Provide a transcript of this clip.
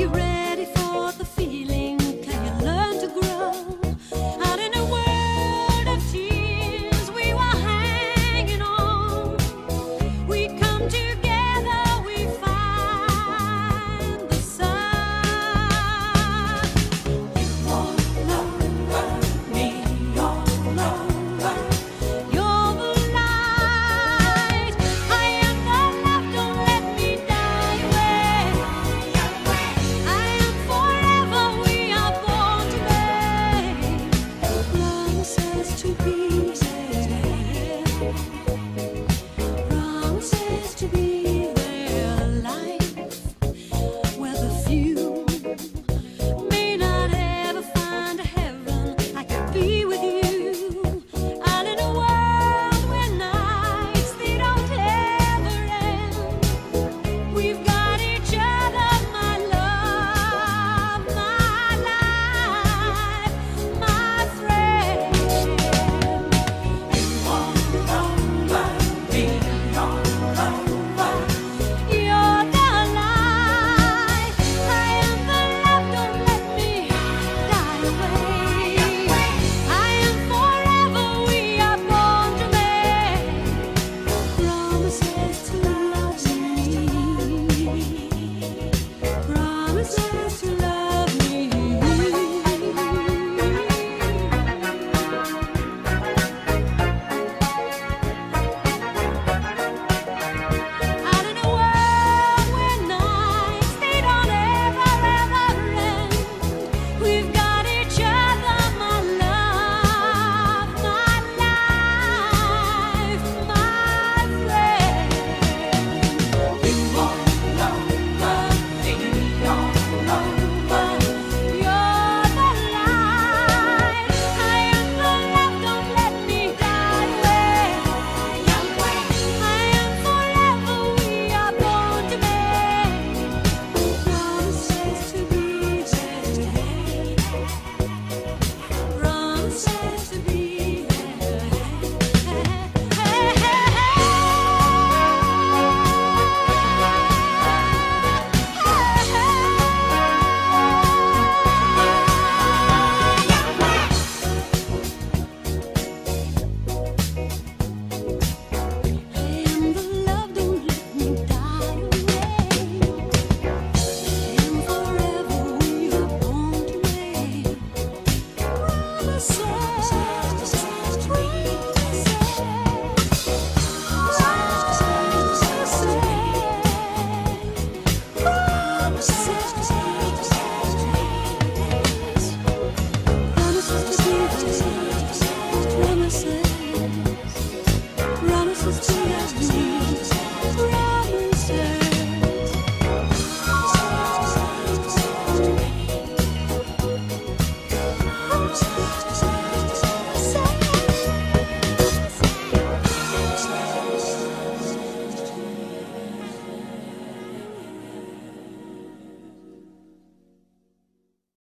you ready? Christmas. promises to